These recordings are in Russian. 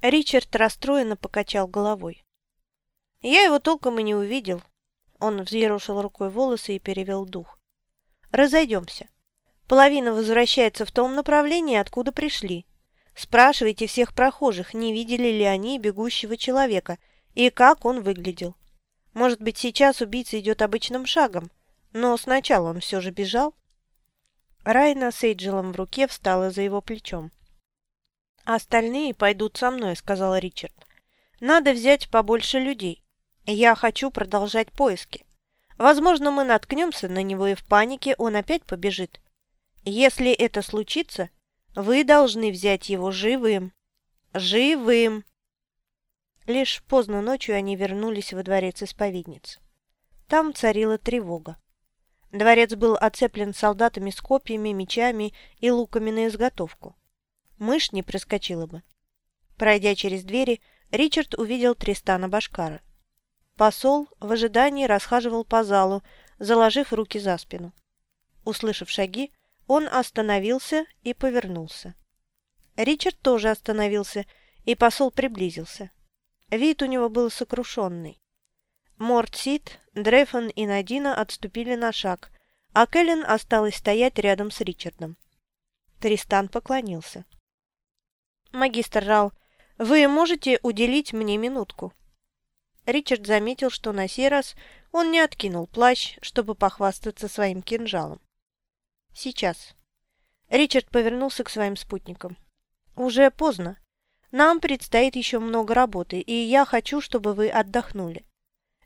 Ричард расстроенно покачал головой. Я его толком и не увидел. Он взъерошил рукой волосы и перевел дух. Разойдемся. Половина возвращается в том направлении, откуда пришли. Спрашивайте всех прохожих, не видели ли они бегущего человека и как он выглядел. Может быть, сейчас убийца идет обычным шагом, но сначала он все же бежал. Райна с Эйджелом в руке встала за его плечом. «Остальные пойдут со мной», — сказал Ричард. «Надо взять побольше людей. Я хочу продолжать поиски. Возможно, мы наткнемся на него, и в панике он опять побежит. Если это случится, вы должны взять его живым. Живым!» Лишь поздно ночью они вернулись во дворец исповедниц. Там царила тревога. Дворец был оцеплен солдатами с копьями, мечами и луками на изготовку. Мышь не проскочила бы. Пройдя через двери, Ричард увидел Тристана Башкара. Посол в ожидании расхаживал по залу, заложив руки за спину. Услышав шаги, он остановился и повернулся. Ричард тоже остановился, и посол приблизился. Вид у него был сокрушенный. Мортсит, Дрефон и Надина отступили на шаг, а Кэлен осталась стоять рядом с Ричардом. Тристан поклонился. «Магистр Рал, вы можете уделить мне минутку?» Ричард заметил, что на сей раз он не откинул плащ, чтобы похвастаться своим кинжалом. «Сейчас». Ричард повернулся к своим спутникам. «Уже поздно. Нам предстоит еще много работы, и я хочу, чтобы вы отдохнули.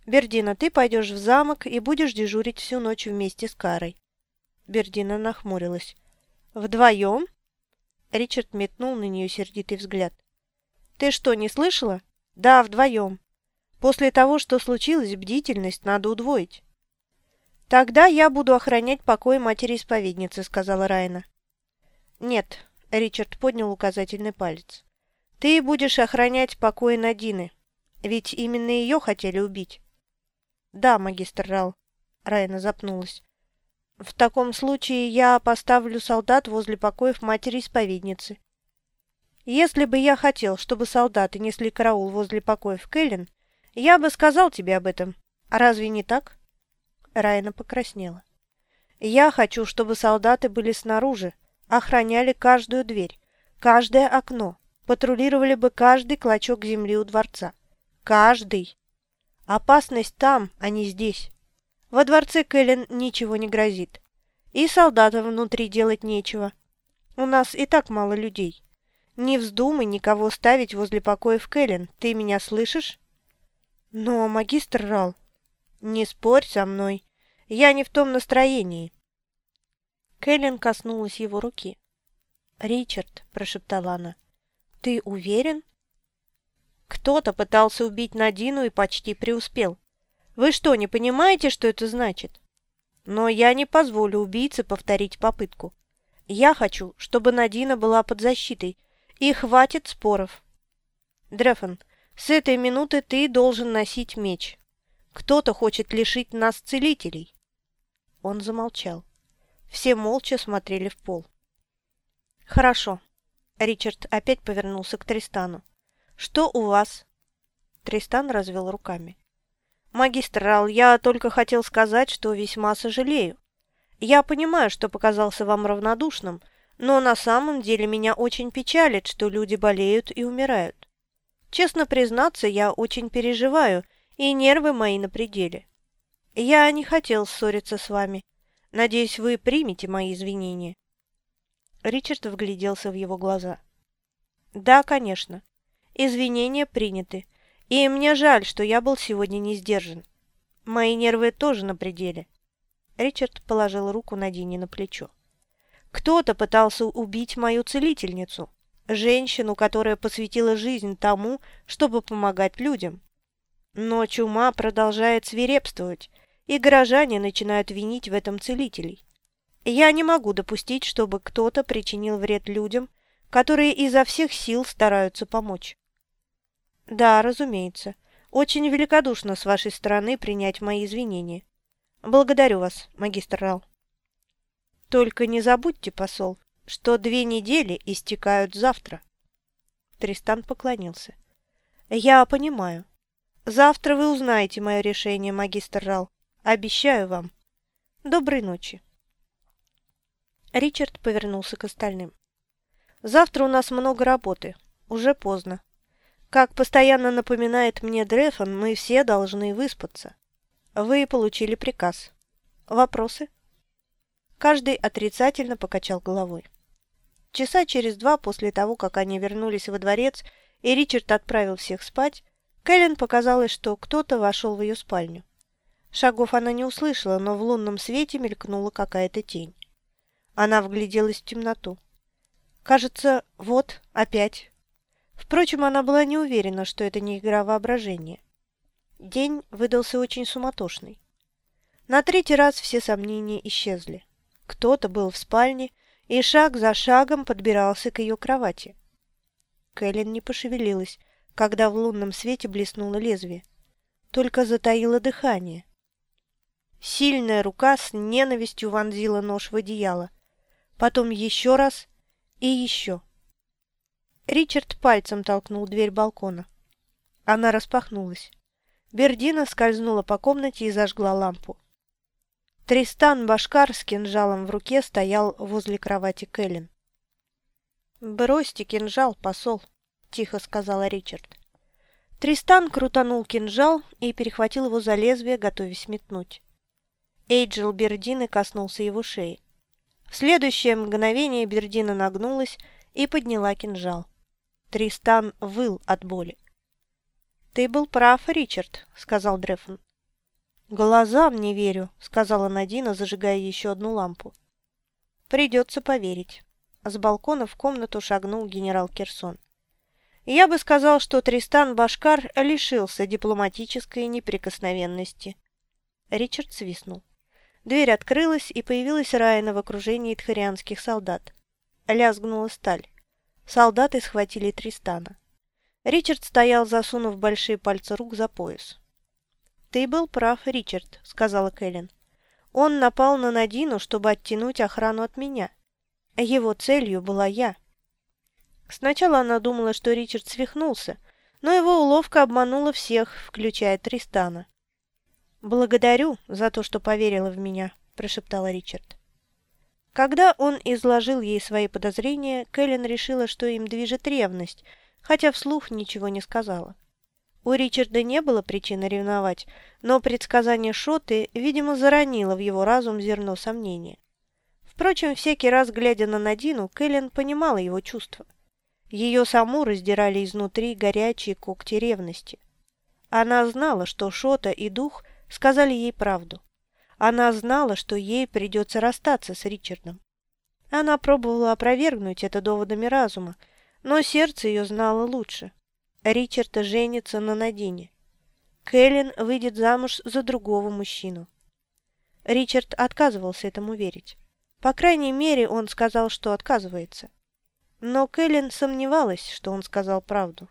Бердина, ты пойдешь в замок и будешь дежурить всю ночь вместе с Карой. Бердина нахмурилась. Вдвоем? Ричард метнул на нее сердитый взгляд. Ты что, не слышала? Да, вдвоем. После того, что случилось, бдительность надо удвоить. Тогда я буду охранять покой матери-исповедницы, сказала Райна. Нет, Ричард поднял указательный палец. Ты будешь охранять покой Надины, ведь именно ее хотели убить. «Да, магистр Рал», — Райна запнулась. «В таком случае я поставлю солдат возле покоев матери-исповедницы». «Если бы я хотел, чтобы солдаты несли караул возле покоев Кэлен, я бы сказал тебе об этом. Разве не так?» Райна покраснела. «Я хочу, чтобы солдаты были снаружи, охраняли каждую дверь, каждое окно, патрулировали бы каждый клочок земли у дворца. Каждый!» Опасность там, а не здесь. Во дворце Кэлен ничего не грозит. И солдатам внутри делать нечего. У нас и так мало людей. Не вздумай никого ставить возле покоев Кэлен. Ты меня слышишь? Но, магистр Рал, не спорь со мной. Я не в том настроении. Кэлен коснулась его руки. «Ричард», — прошептала она, — «ты уверен?» Кто-то пытался убить Надину и почти преуспел. Вы что, не понимаете, что это значит? Но я не позволю убийце повторить попытку. Я хочу, чтобы Надина была под защитой, и хватит споров. Дрефон, с этой минуты ты должен носить меч. Кто-то хочет лишить нас целителей. Он замолчал. Все молча смотрели в пол. Хорошо. Ричард опять повернулся к Тристану. «Что у вас?» Тристан развел руками. «Магистр Рал, я только хотел сказать, что весьма сожалею. Я понимаю, что показался вам равнодушным, но на самом деле меня очень печалит, что люди болеют и умирают. Честно признаться, я очень переживаю, и нервы мои на пределе. Я не хотел ссориться с вами. Надеюсь, вы примете мои извинения». Ричард вгляделся в его глаза. «Да, конечно. Извинения приняты. И мне жаль, что я был сегодня не сдержан. Мои нервы тоже на пределе. Ричард положил руку на Дине на плечо. Кто-то пытался убить мою целительницу, женщину, которая посвятила жизнь тому, чтобы помогать людям. Но чума продолжает свирепствовать, и горожане начинают винить в этом целителей. Я не могу допустить, чтобы кто-то причинил вред людям, которые изо всех сил стараются помочь. Да, разумеется. Очень великодушно с вашей стороны принять мои извинения. Благодарю вас, магистр Рал. Только не забудьте, посол, что две недели истекают завтра. Тристан поклонился. «Я понимаю. Завтра вы узнаете мое решение, магистр Рал. Обещаю вам. Доброй ночи». Ричард повернулся к остальным. «Завтра у нас много работы. Уже поздно. Как постоянно напоминает мне Дрефон, мы все должны выспаться. Вы получили приказ. Вопросы?» Каждый отрицательно покачал головой. Часа через два после того, как они вернулись во дворец, и Ричард отправил всех спать, Кэлен показалось, что кто-то вошел в ее спальню. Шагов она не услышала, но в лунном свете мелькнула какая-то тень. Она вгляделась в темноту. Кажется, вот, опять. Впрочем, она была не уверена, что это не игра воображения. День выдался очень суматошный. На третий раз все сомнения исчезли. Кто-то был в спальне и шаг за шагом подбирался к ее кровати. Кэлен не пошевелилась, когда в лунном свете блеснуло лезвие. Только затаило дыхание. Сильная рука с ненавистью вонзила нож в одеяло потом еще раз и еще. Ричард пальцем толкнул дверь балкона. Она распахнулась. Бердина скользнула по комнате и зажгла лампу. Тристан Башкар с кинжалом в руке стоял возле кровати Кэлен. «Бросьте кинжал, посол», — тихо сказала Ричард. Тристан крутанул кинжал и перехватил его за лезвие, готовясь метнуть. Эйджел Бердины коснулся его шеи. В следующее мгновение Бердина нагнулась и подняла кинжал. Тристан выл от боли. «Ты был прав, Ричард», — сказал Дрефон. «Глазам не верю», — сказала Надина, зажигая еще одну лампу. «Придется поверить». С балкона в комнату шагнул генерал Керсон. «Я бы сказал, что Тристан Башкар лишился дипломатической неприкосновенности». Ричард свистнул. Дверь открылась, и появилась Райана в окружении тхарианских солдат. Лязгнула сталь. Солдаты схватили Тристана. Ричард стоял, засунув большие пальцы рук за пояс. «Ты был прав, Ричард», — сказала Кэлен. «Он напал на Надину, чтобы оттянуть охрану от меня. Его целью была я». Сначала она думала, что Ричард свихнулся, но его уловка обманула всех, включая Тристана. «Благодарю за то, что поверила в меня», – прошептала Ричард. Когда он изложил ей свои подозрения, Кэлен решила, что им движет ревность, хотя вслух ничего не сказала. У Ричарда не было причины ревновать, но предсказание Шоты, видимо, заронило в его разум зерно сомнения. Впрочем, всякий раз, глядя на Надину, Кэлен понимала его чувства. Ее саму раздирали изнутри горячие когти ревности. Она знала, что Шота и Дух сказали ей правду. Она знала, что ей придется расстаться с Ричардом. Она пробовала опровергнуть это доводами разума, но сердце ее знало лучше. Ричард женится на Надине. Кэлен выйдет замуж за другого мужчину. Ричард отказывался этому верить. По крайней мере, он сказал, что отказывается. Но Кэлен сомневалась, что он сказал правду.